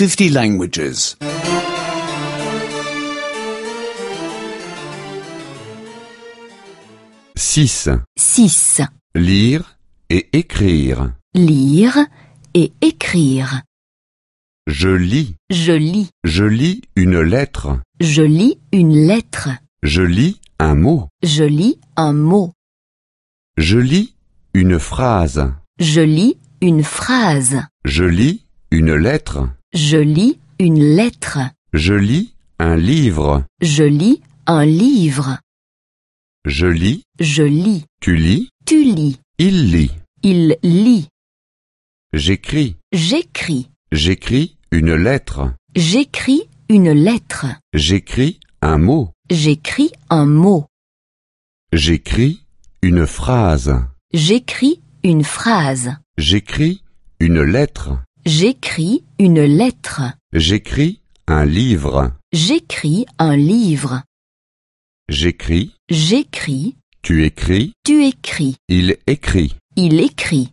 50 languages. 6. 6. Lire et écrire. Lire et écrire. Je lis. Je lis. Je lis une lettre. Je lis une lettre. Je lis un mot. Je lis un mot. Je lis une phrase. Je lis une phrase. Je lis une lettre. Je lis une lettre. Je lis un livre. Je lis un livre. Je lis. Je lis. Tu lis. Tu lis. Il lit. Il lit. J'écris. J'écris. J'écris une lettre. J'écris une lettre. J'écris un mot. J'écris un mot. J'écris une phrase. J'écris une phrase. J'écris une lettre. J'écris une lettre. J'écris un livre. J'écris un livre. J'écris. J'écris. Tu écris. Tu écris. Il écrit. Il écrit.